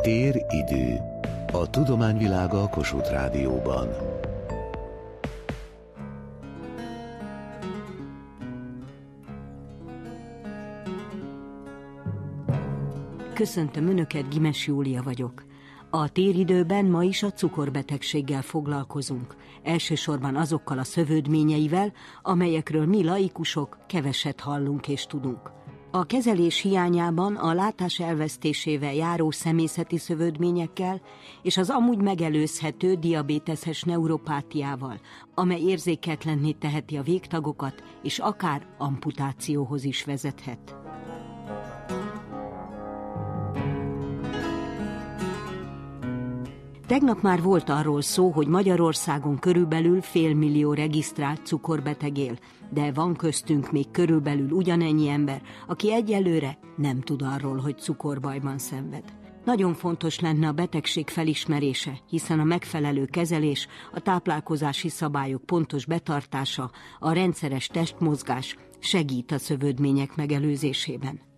Tér-idő. A tudományvilága a Kossuth Rádióban. Köszöntöm Önöket, Gimes Júlia vagyok. A téridőben ma is a cukorbetegséggel foglalkozunk, elsősorban azokkal a szövődményeivel, amelyekről mi laikusok keveset hallunk és tudunk. A kezelés hiányában a látás elvesztésével járó szemészeti szövődményekkel és az amúgy megelőzhető diabéteses neuropátiával, amely érzéketlenné teheti a végtagokat, és akár amputációhoz is vezethet. Tegnap már volt arról szó, hogy Magyarországon körülbelül félmillió regisztrált cukorbeteg él, de van köztünk még körülbelül ugyanennyi ember, aki egyelőre nem tud arról, hogy cukorbajban szenved. Nagyon fontos lenne a betegség felismerése, hiszen a megfelelő kezelés, a táplálkozási szabályok pontos betartása, a rendszeres testmozgás segít a szövődmények megelőzésében.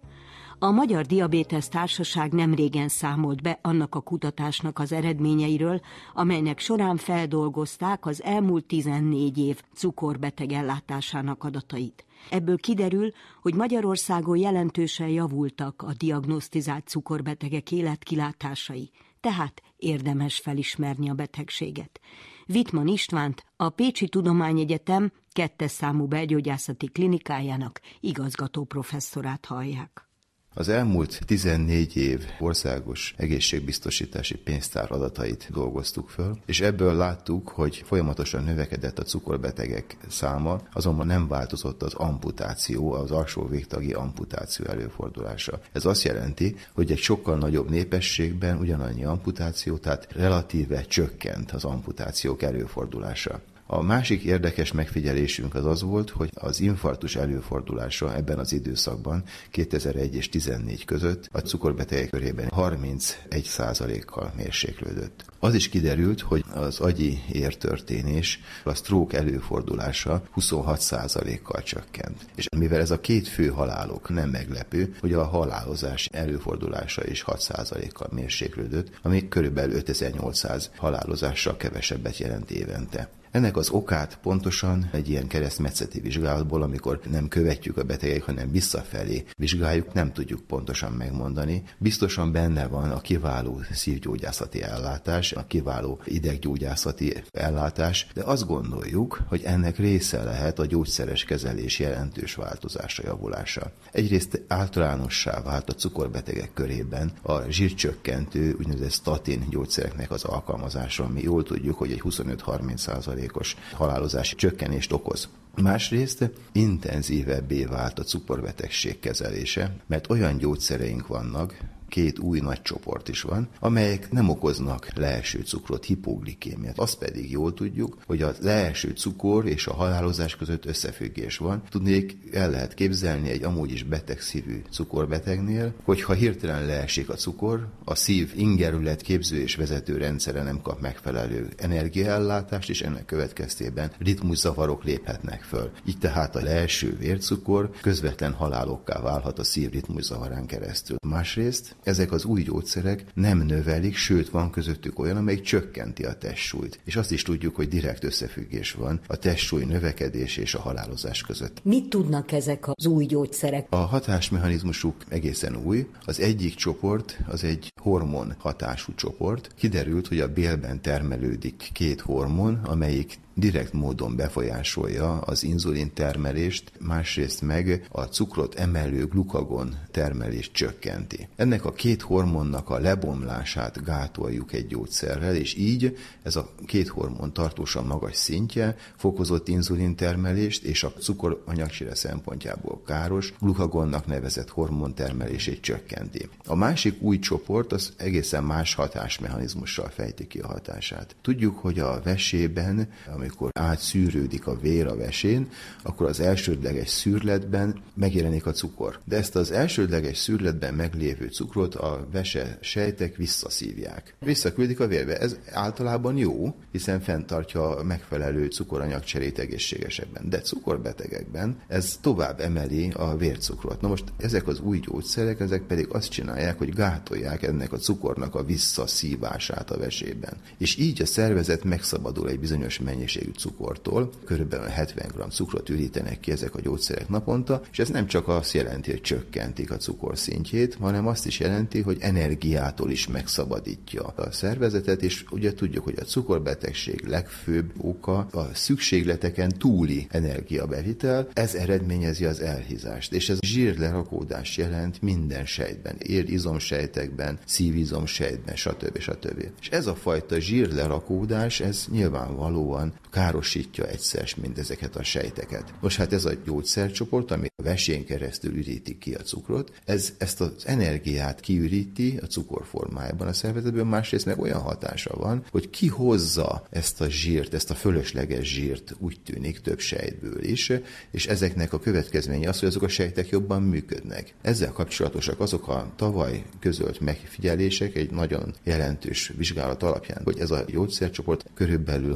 A Magyar Diabétesz Társaság nem régen számolt be annak a kutatásnak az eredményeiről, amelynek során feldolgozták az elmúlt 14 év cukorbeteg ellátásának adatait. Ebből kiderül, hogy Magyarországon jelentősen javultak a diagnosztizált cukorbetegek életkilátásai, tehát érdemes felismerni a betegséget. Vitman Istvánt, a Pécsi Tudományegyetem kettes számú belgyógyászati klinikájának igazgató professzorát hallják. Az elmúlt 14 év országos egészségbiztosítási pénztár adatait dolgoztuk föl, és ebből láttuk, hogy folyamatosan növekedett a cukorbetegek száma, azonban nem változott az amputáció, az alsó végtagi amputáció előfordulása. Ez azt jelenti, hogy egy sokkal nagyobb népességben ugyanannyi amputáció, tehát relatíve csökkent az amputációk előfordulása. A másik érdekes megfigyelésünk az az volt, hogy az infarktus előfordulása ebben az időszakban 2001 és 14 között a cukorbetegek körében 31 kal mérséklődött. Az is kiderült, hogy az agyi értörténés, a stroke előfordulása 26 kal csökkent. És mivel ez a két fő halálok nem meglepő, hogy a halálozás előfordulása is 6 kal mérséklődött, ami körülbelül 5800 halálozással kevesebbet jelent évente. Ennek az okát pontosan egy ilyen keresztmetszeti vizsgálatból, amikor nem követjük a betegek, hanem visszafelé vizsgáljuk, nem tudjuk pontosan megmondani. Biztosan benne van a kiváló szívgyógyászati ellátás, a kiváló ideggyógyászati ellátás, de azt gondoljuk, hogy ennek része lehet a gyógyszeres kezelés jelentős változása, javulása. Egyrészt általánossá vált a cukorbetegek körében a zsírcsökkentő, úgynevezett statin gyógyszereknek az alkalmazása, ami jól tudjuk, hogy egy 25-30 százalékos halálozási csökkenést okoz. Másrészt intenzívebbé vált a cukorbetegség kezelése, mert olyan gyógyszereink vannak, két új nagy csoport is van, amelyek nem okoznak leeső cukrot, hipoglikémiát. Azt pedig jól tudjuk, hogy a leeső cukor és a halálozás között összefüggés van. Tudnék, el lehet képzelni egy amúgy is beteg szívű cukorbetegnél, hogyha hirtelen leesik a cukor, a szív ingerület képző és vezető rendszere nem kap megfelelő energiaellátást, és ennek következtében ritmuszavarok léphetnek föl. Így tehát a leeső vércukor közvetlen halálokká válhat a szív ritmuszavarán keresztül. Másrészt ezek az új gyógyszerek nem növelik, sőt van közöttük olyan, amelyik csökkenti a testsúlyt. És azt is tudjuk, hogy direkt összefüggés van a testsúly növekedés és a halálozás között. Mit tudnak ezek az új gyógyszerek? A hatásmechanizmusuk egészen új. Az egyik csoport az egy hormon hatású csoport. Kiderült, hogy a bélben termelődik két hormon, amelyik direkt módon befolyásolja az inzulin termelést, másrészt meg a cukrot emelő glukagon termelést csökkenti. Ennek a két hormonnak a lebomlását gátoljuk egy gyógyszerrel, és így ez a két hormon tartósan magas szintje fokozott inzulin termelést és a cukoranyagcsere szempontjából káros glukagonnak nevezett hormon termelését csökkenti. A másik új csoport az egészen más hatásmechanizmussal fejti ki a hatását. Tudjuk, hogy a vesében, amikor átszűrődik a vér a vesén, akkor az elsődleges szűrletben megjelenik a cukor. De ezt az elsődleges szűrletben meglévő cukrot a vese sejtek visszaszívják. Visszaküldik a vérbe. Ez általában jó, hiszen fenntartja a megfelelő cukoranyagcserét egészségesebben. De cukorbetegekben ez tovább emeli a vércukrot. Na most ezek az új gyógyszerek, ezek pedig azt csinálják, hogy gátolják ennek a cukornak a visszaszívását a vesében. És így a szervezet megszabadul egy bizonyos mennyiségű cukortól, körülbelül 70 g cukrot ürítenek ki ezek a gyógyszerek naponta, és ez nem csak azt jelenti, hogy csökkentik a cukor szintjét, hanem azt is jelenti, hogy energiától is megszabadítja a szervezetet, és ugye tudjuk, hogy a cukorbetegség legfőbb oka a szükségleteken túli energiabevitel, ez eredményezi az elhízást, és ez zsírlerakódás jelent minden sejtben, izomsejtekben, szívizomsejtben, stb. stb. És ez a fajta zsírlerakódás, ez nyilvánvalóan károsítja egyszer mindezeket a sejteket. Most hát ez a gyógyszercsoport, ami a vesén keresztül üríti ki a cukrot, ez ezt az energiát kiüríti a cukor formájában a szervezetből, másrészt meg olyan hatása van, hogy kihozza ezt a zsírt, ezt a fölösleges zsírt úgy tűnik több sejtből is, és ezeknek a következménye az, hogy azok a sejtek jobban működnek. Ezzel kapcsolatosak azok a tavaly közölt megfigyelések egy nagyon jelentős vizsgálat alapján, hogy ez a gyógyszercsoport körülbelül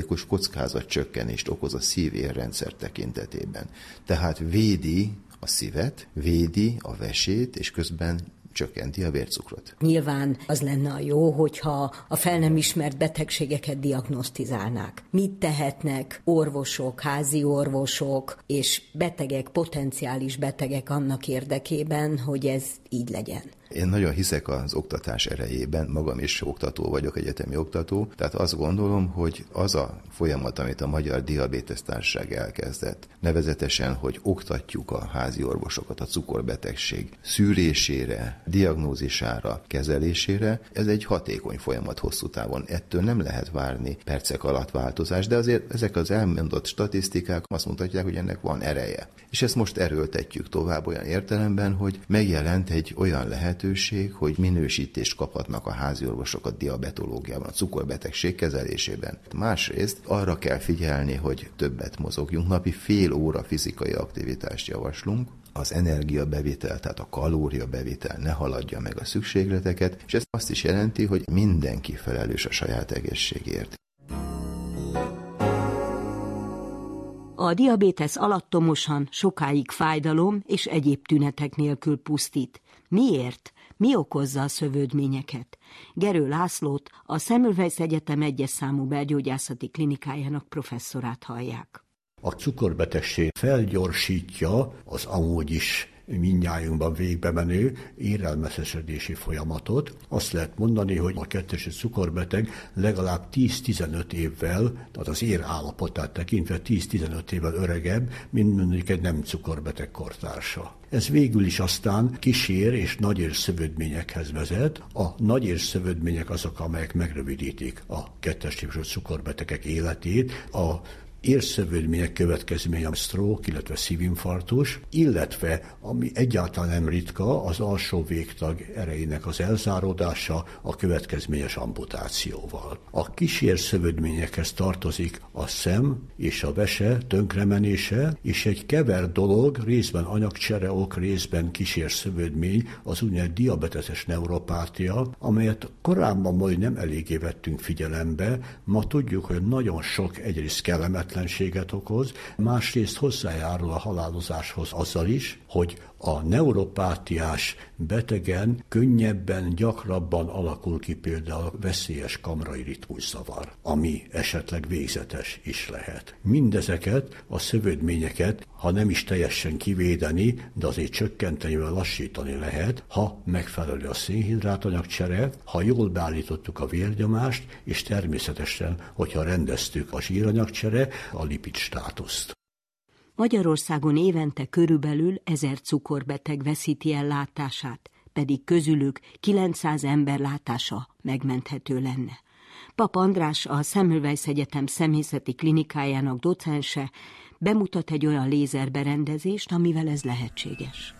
30%-os kockázatcsökkenést okoz a szívérrendszer tekintetében. Tehát védi a szívet, védi a vesét, és közben csökkenti a vércukrot. Nyilván az lenne a jó, hogyha a fel nem ismert betegségeket diagnosztizálnák. Mit tehetnek orvosok, házi orvosok és betegek, potenciális betegek annak érdekében, hogy ez így legyen? Én nagyon hiszek az oktatás erejében, magam is oktató vagyok, egyetemi oktató, tehát azt gondolom, hogy az a folyamat, amit a Magyar Diabétesz Társaság elkezdett, nevezetesen, hogy oktatjuk a házi orvosokat a cukorbetegség szűrésére, diagnózisára, kezelésére, ez egy hatékony folyamat hosszú távon. Ettől nem lehet várni percek alatt változás, de azért ezek az elmondott statisztikák azt mutatják, hogy ennek van ereje. És ezt most erőltetjük tovább olyan értelemben, hogy megjelent egy olyan lehet, lehetőség, hogy minősítést kaphatnak a háziorvosok a diabetológiában, a cukorbetegség kezelésében. Másrészt arra kell figyelni, hogy többet mozogjunk, napi fél óra fizikai aktivitást javaslunk, az energiabevitel, tehát a kalóriabevitel ne haladja meg a szükségleteket, és ez azt is jelenti, hogy mindenki felelős a saját egészségért. A diabétesz alattomosan sokáig fájdalom és egyéb tünetek nélkül pusztít. Miért? Mi okozza a szövődményeket? Gerő Lászlót, a Semmelweis Egyetem egyes számú belgyógyászati klinikájának professzorát hallják. A cukorbetegség felgyorsítja az amúgy is mindnyájunkban végbe menő érelmeszesedési folyamatot. Azt lehet mondani, hogy a kettes cukorbeteg legalább 10-15 évvel, tehát az ér állapotát tekintve 10-15 évvel öregebb, mint mondjuk egy nem cukorbeteg kortársa. Ez végül is aztán kísér és nagyérszövődményekhez vezet. A nagyérszövődmények azok, amelyek megrövidítik a kettes típusú cukorbetegek életét. A érszövődmények következménye a stroke, illetve szívinfarktus, illetve, ami egyáltalán nem ritka, az alsó végtag erejének az elzáródása a következményes amputációval. A kísérszövődményekhez tartozik a szem és a vese tönkremenése, és egy kever dolog, részben anyagcsereok, részben kísérszövődmény, az úgynevezett diabeteses neuropátia, amelyet korábban majd nem eléggé vettünk figyelembe, ma tudjuk, hogy nagyon sok egyrészt kellemet kellemetlenséget okoz, másrészt hozzájárul a halálozáshoz azzal is, hogy a neuropátiás betegen könnyebben, gyakrabban alakul ki például veszélyes kamrai ritmuszavar, ami esetleg végzetes is lehet. Mindezeket a szövődményeket, ha nem is teljesen kivédeni, de azért csökkenteni vagy lassítani lehet, ha megfelelő a szénhidrátanyagcsere, ha jól beállítottuk a vérnyomást, és természetesen, hogyha rendeztük a zsíranyagcsere, a lipid státuszt. Magyarországon évente körülbelül ezer cukorbeteg veszíti el látását, pedig közülük 900 ember látása megmenthető lenne. Pap András, a Semmelweis Egyetem személyzeti klinikájának docense bemutat egy olyan lézerberendezést, amivel ez lehetséges.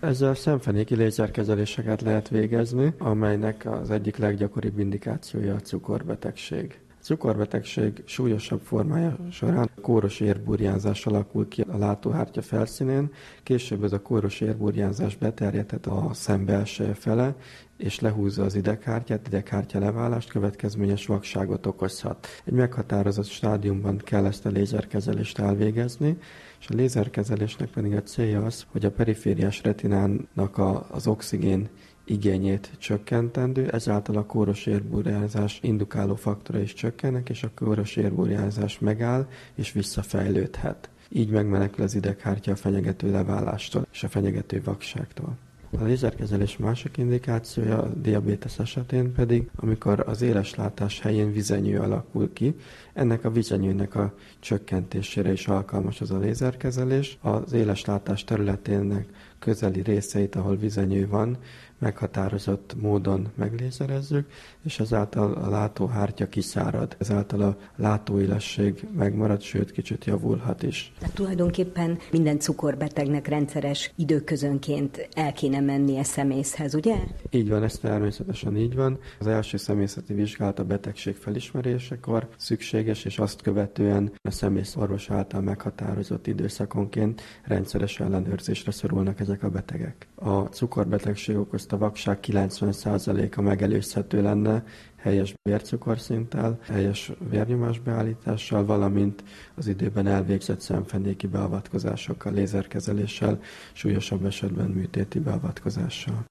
Ezzel szemfenéki lézerkezeléseket lehet végezni, amelynek az egyik leggyakoribb indikációja a cukorbetegség Cukorbetegség súlyosabb formája során kóros érburjánzás alakul ki a látóhártya felszínén, később ez a kóros érburjánzás beterjedhet a szem belső fele, és lehúzza az ideghártyát, ideghártya leválást, következményes vakságot okozhat. Egy meghatározott stádiumban kell ezt a lézerkezelést elvégezni, és a lézerkezelésnek pedig a célja az, hogy a perifériás retinának a, az oxigén igényét csökkentendő, ezáltal a kóros érburjázás indukáló faktora is csökkennek, és a kóros érburjázás megáll és visszafejlődhet. Így megmenekül az ideghártya a fenyegető leválástól és a fenyegető vakságtól. A lézerkezelés másik indikációja a diabétesz esetén pedig, amikor az éleslátás helyén vizenyő alakul ki. Ennek a vizenyőnek a csökkentésére is alkalmas az a lézerkezelés. Az éleslátás területének közeli részeit, ahol vizenyő van, meghatározott módon meglézerezzük, és ezáltal a látóhártya kiszárad. Ezáltal a látóélesség megmarad, sőt kicsit javulhat is. Tehát tulajdonképpen minden cukorbetegnek rendszeres időközönként el kéne mennie szemészhez, ugye? Így van, ez természetesen így van. Az első szemészeti vizsgálat a betegség felismerésekor szükséges, és azt követően a szemész orvos által meghatározott időszakonként rendszeres ellenőrzésre szorulnak ezek a betegek. A cukorbetegség okoz a vakság 90%-a megelőzhető lenne helyes vércukorszinttel, helyes vérnyomásbeállítással, valamint az időben elvégzett szemfenéki beavatkozásokkal, lézerkezeléssel, súlyosabb esetben műtéti beavatkozással.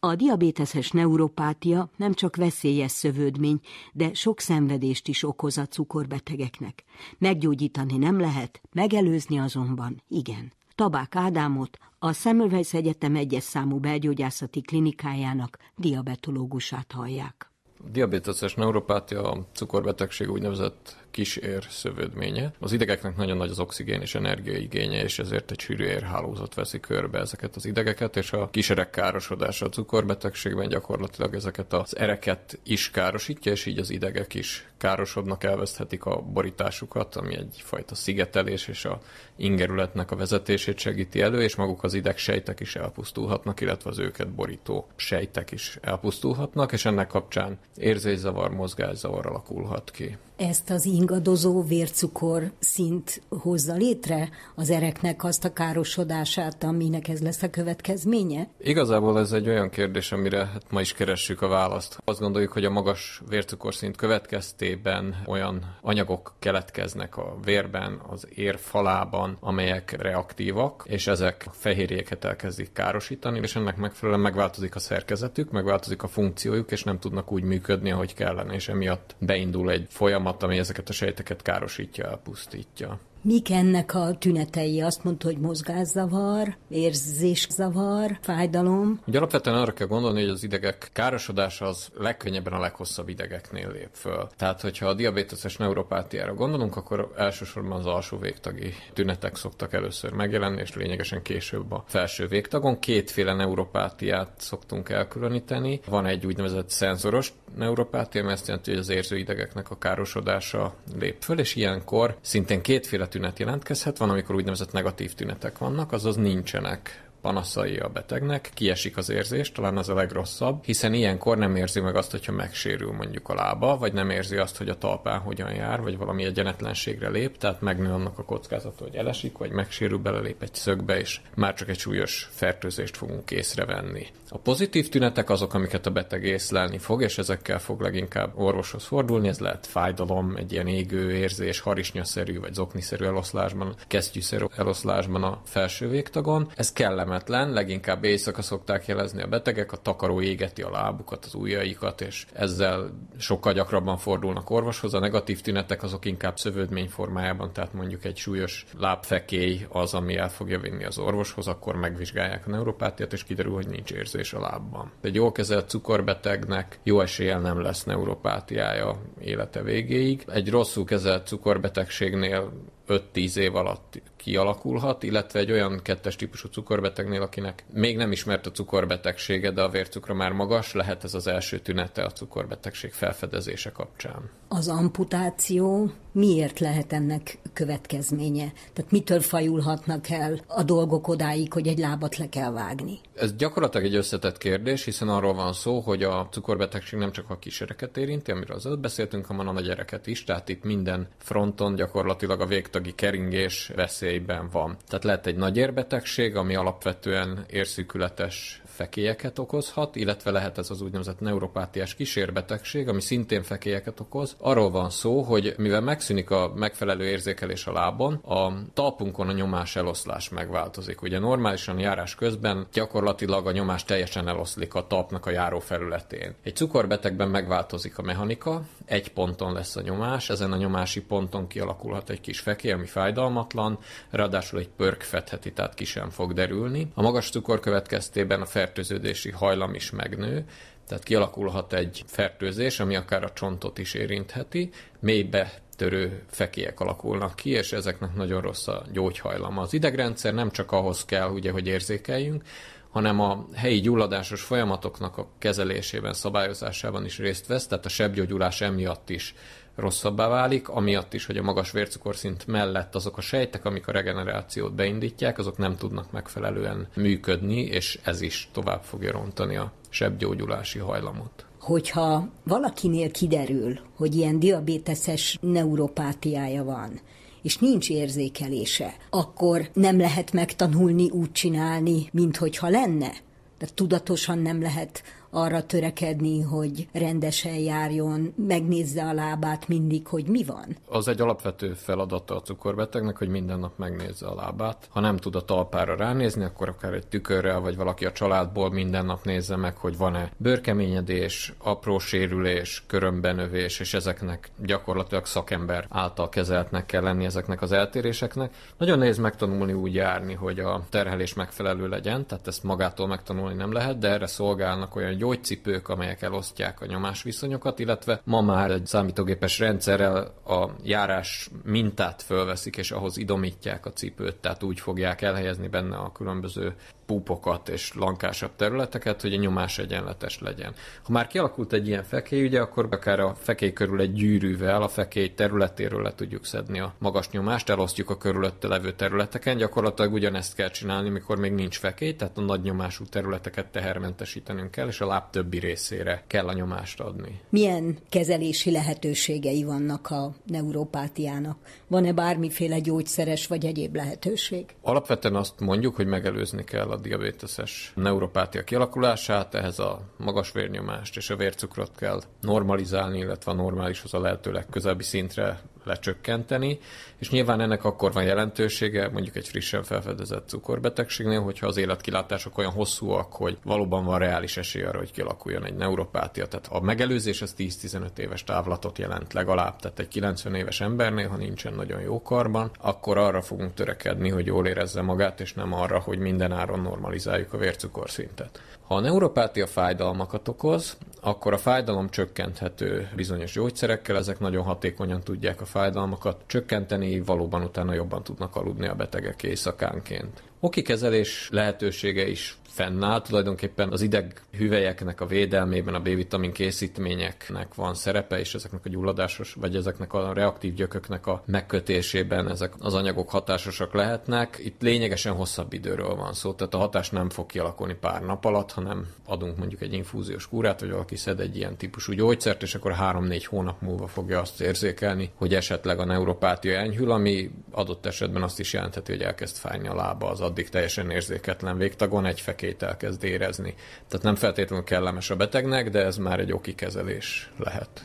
A diabéteses neuropátia nem csak veszélyes szövődmény, de sok szenvedést is okoz a cukorbetegeknek. Meggyógyítani nem lehet, megelőzni azonban igen. Tabák Ádámot, a Semmelweis Egyetem egyes számú belgyógyászati klinikájának diabetológusát hallják. A diabéteses neuropátia a cukorbetegség úgynevezett kísér szövődménye. Az idegeknek nagyon nagy az oxigén és energiaigénye, és ezért egy sűrű érhálózat veszi körbe ezeket az idegeket, és a kíserek károsodása a cukorbetegségben gyakorlatilag ezeket az ereket is károsítja, és így az idegek is károsodnak, elveszthetik a borításukat, ami egyfajta szigetelés és a ingerületnek a vezetését segíti elő, és maguk az idegsejtek is elpusztulhatnak, illetve az őket borító sejtek is elpusztulhatnak, és ennek kapcsán érzészavar, mozgászavar alakulhat ki. Ezt az ingadozó vércukor szint hozza létre az ereknek azt a károsodását, aminek ez lesz a következménye? Igazából ez egy olyan kérdés, amire hát ma is keressük a választ. Azt gondoljuk, hogy a magas vércukorszint következtében olyan anyagok keletkeznek a vérben, az ér falában, amelyek reaktívak, és ezek fehérjéket elkezdik károsítani, és ennek megfelelően megváltozik a szerkezetük, megváltozik a funkciójuk, és nem tudnak úgy működni, ahogy kellene, és emiatt beindul egy folyamat, ami ezeket a sejteket károsítja, elpusztítja. Mik ennek a tünetei? Azt mondta, hogy mozgászavar, érzészavar, fájdalom. Ugye alapvetően arra kell gondolni, hogy az idegek károsodása az legkönnyebben a leghosszabb idegeknél lép föl. Tehát, hogyha a diabéteses neuropátiára gondolunk, akkor elsősorban az alsó végtagi tünetek szoktak először megjelenni, és lényegesen később a felső végtagon. Kétféle neuropátiát szoktunk elkülöníteni. Van egy úgynevezett szenzoros neuropátia, mert azt jelenti, hogy az érző idegeknek a károsodása lép föl, és ilyenkor szintén kétféle tünet jelentkezhet, van, amikor úgynevezett negatív tünetek vannak, azaz nincsenek panaszai a betegnek, kiesik az érzés, talán az a legrosszabb, hiszen ilyenkor nem érzi meg azt, hogyha megsérül mondjuk a lába, vagy nem érzi azt, hogy a talpán hogyan jár, vagy valami egyenetlenségre lép, tehát megnő annak a kockázata, hogy elesik, vagy megsérül, belelép egy szögbe, és már csak egy súlyos fertőzést fogunk észrevenni. A pozitív tünetek azok, amiket a beteg észlelni fog, és ezekkel fog leginkább orvoshoz fordulni. Ez lehet fájdalom, egy ilyen égő érzés, harisnyaszerű vagy zokniszerű eloszlásban, kesztyűszerű eloszlásban a felső végtagon. Ez kellemetlen, leginkább éjszaka szokták jelezni a betegek, a takaró égeti a lábukat, az ujjaikat, és ezzel sokkal gyakrabban fordulnak orvoshoz. A negatív tünetek azok inkább szövődmény formájában, tehát mondjuk egy súlyos lábfekély az, ami el fogja vinni az orvoshoz, akkor megvizsgálják a neuropátiát, és kiderül, hogy nincs érzés a lábban. Egy jól kezelt cukorbetegnek jó eséllyel nem lesz neuropátiája élete végéig. Egy rosszul kezelt cukorbetegségnél 5-10 év alatt kialakulhat, illetve egy olyan kettes típusú cukorbetegnél, akinek még nem ismert a cukorbetegsége, de a vércukra már magas, lehet ez az első tünete a cukorbetegség felfedezése kapcsán. Az amputáció miért lehet ennek következménye? Tehát mitől fajulhatnak el a dolgok odáig, hogy egy lábat le kell vágni? Ez gyakorlatilag egy összetett kérdés, hiszen arról van szó, hogy a cukorbetegség nem csak a kíséreket érinti, amiről az előbb beszéltünk, hanem a gyereket is, tehát itt minden fronton gyakorlatilag a végtagi keringés veszélyben van. Tehát lehet egy nagy érbetegség, ami alapvetően érszűkületes fekélyeket okozhat, illetve lehet ez az úgynevezett neuropátiás kísérbetegség, ami szintén fekélyeket okoz. Arról van szó, hogy mivel megszűnik a megfelelő érzékelés a lábon, a talpunkon a nyomás eloszlás megváltozik. Ugye normálisan járás közben gyakorlatilag a nyomás teljesen eloszlik a talpnak a járó felületén. Egy cukorbetegben megváltozik a mechanika, egy ponton lesz a nyomás, ezen a nyomási ponton kialakulhat egy kis fekély, ami fájdalmatlan, ráadásul egy pörk fedheti, tehát ki sem fog derülni. A magas cukor következtében a fertőződési hajlam is megnő, tehát kialakulhat egy fertőzés, ami akár a csontot is érintheti, mélybe törő fekélyek alakulnak ki, és ezeknek nagyon rossz a gyógyhajlama. Az idegrendszer nem csak ahhoz kell, ugye, hogy érzékeljünk, hanem a helyi gyulladásos folyamatoknak a kezelésében, szabályozásában is részt vesz, tehát a sebgyógyulás emiatt is rosszabbá válik, amiatt is, hogy a magas vércukorszint mellett azok a sejtek, amik a regenerációt beindítják, azok nem tudnak megfelelően működni, és ez is tovább fogja rontani a sebgyógyulási hajlamot hogyha valakinél kiderül, hogy ilyen diabéteses neuropátiája van, és nincs érzékelése, akkor nem lehet megtanulni úgy csinálni, mint hogyha lenne. Tehát tudatosan nem lehet arra törekedni, hogy rendesen járjon, megnézze a lábát mindig, hogy mi van? Az egy alapvető feladata a cukorbetegnek, hogy minden nap megnézze a lábát. Ha nem tud a talpára ránézni, akkor akár egy tükörrel, vagy valaki a családból minden nap nézze meg, hogy van-e bőrkeményedés, apró sérülés, körömbenövés, és ezeknek gyakorlatilag szakember által kezeltnek kell lenni ezeknek az eltéréseknek. Nagyon nehéz megtanulni úgy járni, hogy a terhelés megfelelő legyen, tehát ezt magától megtanulni nem lehet, de erre szolgálnak olyan gyógycipők, amelyek elosztják a nyomásviszonyokat, illetve ma már egy számítógépes rendszerrel a járás mintát fölveszik, és ahhoz idomítják a cipőt, tehát úgy fogják elhelyezni benne a különböző púpokat és lankásabb területeket, hogy a nyomás egyenletes legyen. Ha már kialakult egy ilyen fekély, ugye, akkor akár a fekély körül egy gyűrűvel a fekély területéről le tudjuk szedni a magas nyomást, elosztjuk a körülötte levő területeken. Gyakorlatilag ugyanezt kell csinálni, mikor még nincs fekély, tehát a nagy nyomású területeket tehermentesítenünk kell, és a láb többi részére kell a nyomást adni. Milyen kezelési lehetőségei vannak a neuropátiának? Van-e bármiféle gyógyszeres vagy egyéb lehetőség? Alapvetően azt mondjuk, hogy megelőzni kell a diabéteses neuropátia kialakulását, ehhez a magas vérnyomást és a vércukrot kell normalizálni, illetve a normálishoz a lehető legközelebbi szintre lecsökkenteni, és nyilván ennek akkor van jelentősége, mondjuk egy frissen felfedezett cukorbetegségnél, hogyha az életkilátások olyan hosszúak, hogy valóban van reális esély arra, hogy kialakuljon egy neuropátia. Tehát a megelőzés az 10-15 éves távlatot jelent legalább, tehát egy 90 éves embernél, ha nincsen nagyon jó karban, akkor arra fogunk törekedni, hogy jól érezze magát, és nem arra, hogy minden áron normalizáljuk a vércukorszintet. Ha a neuropátia fájdalmakat okoz, akkor a fájdalom csökkenthető bizonyos gyógyszerekkel, ezek nagyon hatékonyan tudják a fájdalmakat csökkenteni, valóban utána jobban tudnak aludni a betegek éjszakánként. Oki kezelés lehetősége is fennáll. Tulajdonképpen az ideghüvelyeknek a védelmében a B-vitamin készítményeknek van szerepe, és ezeknek a gyulladásos, vagy ezeknek a reaktív gyököknek a megkötésében ezek az anyagok hatásosak lehetnek. Itt lényegesen hosszabb időről van szó, tehát a hatás nem fog kialakulni pár nap alatt, hanem adunk mondjuk egy infúziós kúrát, vagy valaki szed egy ilyen típusú gyógyszert, és akkor 3-4 hónap múlva fogja azt érzékelni, hogy esetleg a neuropátia enyhül, ami adott esetben azt is jelentheti, hogy elkezd fájni a lába az addig teljesen érzéketlen végtagon, egy feké fekét elkezd érezni. Tehát nem feltétlenül kellemes a betegnek, de ez már egy oki kezelés lehet.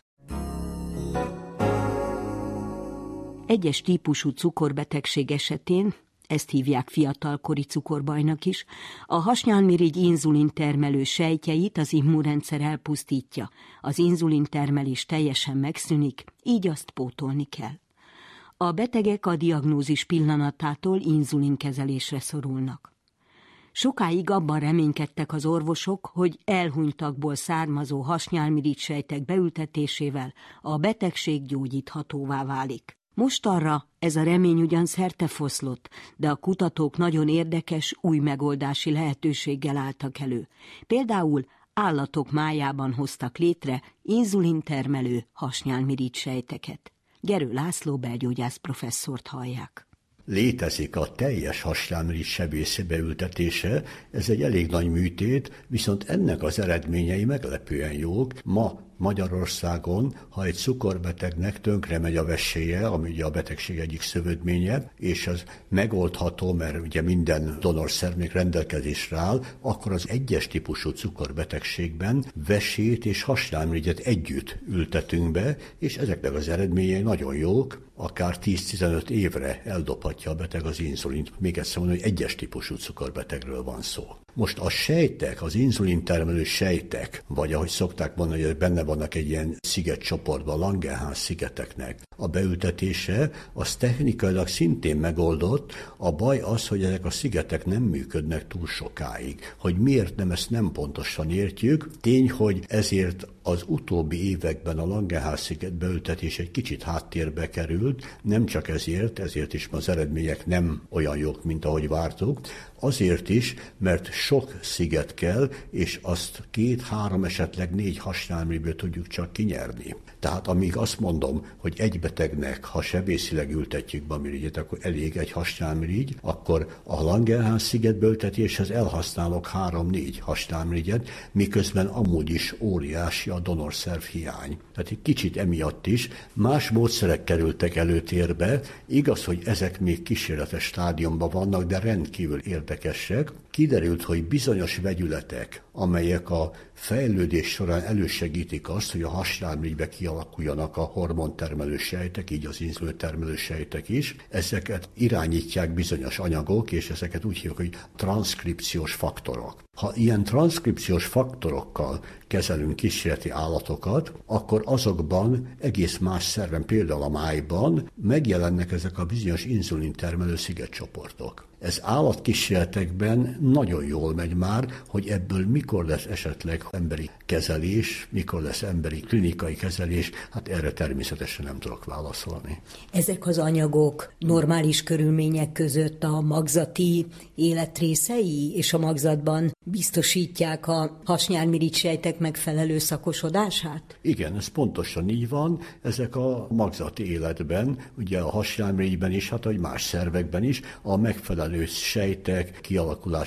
Egyes típusú cukorbetegség esetén ezt hívják fiatalkori cukorbajnak is, a hasnyálmirigy inzulin termelő sejtjeit az immunrendszer elpusztítja, az inzulin termelés teljesen megszűnik, így azt pótolni kell. A betegek a diagnózis pillanatától inzulinkezelésre szorulnak. Sokáig abban reménykedtek az orvosok, hogy elhunytakból származó hasnyálmirigy sejtek beültetésével a betegség gyógyíthatóvá válik. Most arra ez a remény ugyan szerte foszlott, de a kutatók nagyon érdekes, új megoldási lehetőséggel álltak elő. Például állatok májában hoztak létre inzulintermelő hasnyálmirigy sejteket. Gerő László belgyógyász professzort hallják létezik a teljes haslámrigy sebészé beültetése, ez egy elég nagy műtét, viszont ennek az eredményei meglepően jók. Ma Magyarországon, ha egy cukorbetegnek tönkre megy a veséje, ami ugye a betegség egyik szövődménye, és az megoldható, mert ugye minden donorszer még rendelkezésre áll, akkor az egyes típusú cukorbetegségben vesét és haslámrigyet együtt ültetünk be, és ezeknek az eredményei nagyon jók, akár 10-15 évre eldobhatja a beteg az inzulint. Még egyszer mondom, hogy egyes típusú cukorbetegről van szó. Most a sejtek, az inzulin termelő sejtek, vagy ahogy szokták mondani, hogy benne vannak egy ilyen szigetcsoportban, Langerhans szigeteknek, a beültetése az technikailag szintén megoldott. A baj az, hogy ezek a szigetek nem működnek túl sokáig. Hogy miért nem, ezt nem pontosan értjük. Tény, hogy ezért az utóbbi években a Langerhans sziget beültetés egy kicsit háttérbe került, nem csak ezért, ezért is az eredmények nem olyan jók, mint ahogy vártuk, Azért is, mert sok sziget kell, és azt két-három, esetleg négy hasnyálműből tudjuk csak kinyerni. Tehát amíg azt mondom, hogy egy betegnek, ha sebészileg ültetjük be a mirigyet, akkor elég egy hasnyálmirigy, akkor a Langerhans szigetből ültetéshez elhasználok három-négy hasnyálmirigyet, miközben amúgy is óriási a donorszerv hiány. Tehát egy kicsit emiatt is más módszerek kerültek előtérbe, igaz, hogy ezek még kísérletes stádiumban vannak, de rendkívül érdekesek. Kiderült, hogy bizonyos vegyületek, amelyek a fejlődés során elősegítik azt, hogy a hasnyálmirigybe kialakuljanak a hormontermelő sejtek, így az termelő sejtek is. Ezeket irányítják bizonyos anyagok, és ezeket úgy hívják, hogy transzkripciós faktorok. Ha ilyen transzkripciós faktorokkal kezelünk kísérleti állatokat, akkor azokban egész más szerven, például a májban megjelennek ezek a bizonyos inzulintermelő szigetcsoportok. Ez állatkísérletekben nagyon jól megy már, hogy ebből mikor lesz esetleg emberi kezelés, mikor lesz emberi klinikai kezelés, hát erre természetesen nem tudok válaszolni. Ezek az anyagok normális körülmények között a magzati életrészei és a magzatban biztosítják a hasnyálmirigy sejtek megfelelő szakosodását? Igen, ez pontosan így van. Ezek a magzati életben, ugye a hasnyálmirigyben is, hát vagy más szervekben is a megfelelő sejtek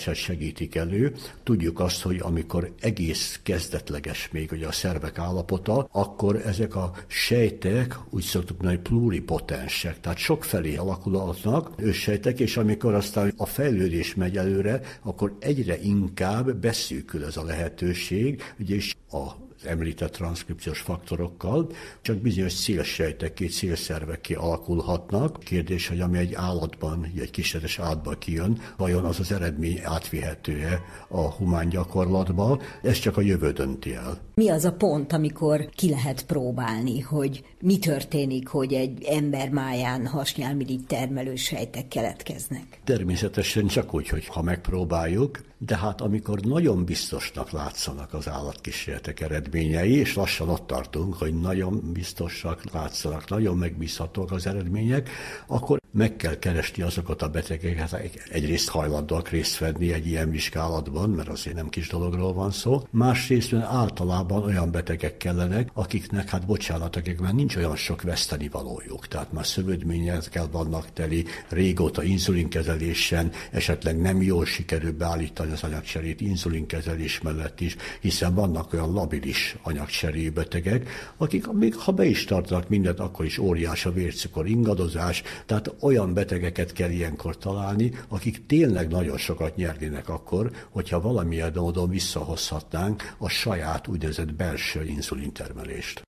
kialakulását segítik elő. Tudjuk azt, hogy amikor egész kezdetleges még ugye a szervek állapota, akkor ezek a sejtek úgy szoktuk mondani pluripotensek, tehát sokfelé alakulhatnak őssejtek, és amikor aztán a fejlődés megy előre, akkor egyre inkább beszűkül ez a lehetőség, ugye és a említett transzkripciós faktorokkal, csak bizonyos célsejtek, két célszervek kialakulhatnak. Kérdés, hogy ami egy állatban, egy kísérletes állatban kijön, vajon az az eredmény átvihető-e a humán gyakorlatba, ez csak a jövő dönti el. Mi az a pont, amikor ki lehet próbálni, hogy mi történik, hogy egy ember máján hasnyálmirigy termelő sejtek keletkeznek? Természetesen csak úgy, hogy ha megpróbáljuk, de hát amikor nagyon biztosnak látszanak az állatkísérletek eredményei, és lassan ott tartunk, hogy nagyon biztosak látszanak, nagyon megbízhatók az eredmények, akkor meg kell keresni azokat a betegeket, akik egyrészt hajlandóak részt venni egy ilyen vizsgálatban, mert azért nem kis dologról van szó, másrészt általában olyan betegek kellenek, akiknek, hát bocsánat, akiknek nincs olyan sok veszteni valójuk, tehát már szövődményekkel vannak teli, régóta inzulinkezelésen, esetleg nem jól sikerül beállítani az anyagcserét inzulinkezelés mellett is, hiszen vannak olyan labilis anyagcseré betegek, akik még ha be is tartanak mindent, akkor is óriás a vércukor ingadozás, tehát olyan betegeket kell ilyenkor találni, akik tényleg nagyon sokat nyernének akkor, hogyha valamilyen módon visszahozhatnánk a saját úgynevezett belső inzulintermelést.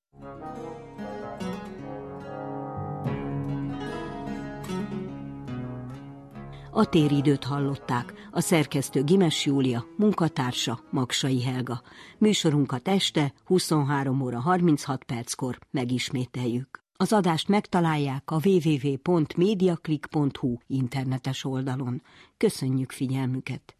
A téridőt hallották, a szerkesztő Gimes Júlia, munkatársa Magsai Helga. Műsorunkat este 23 óra 36 perckor megismételjük. Az adást megtalálják a www.mediaclick.hu internetes oldalon. Köszönjük figyelmüket!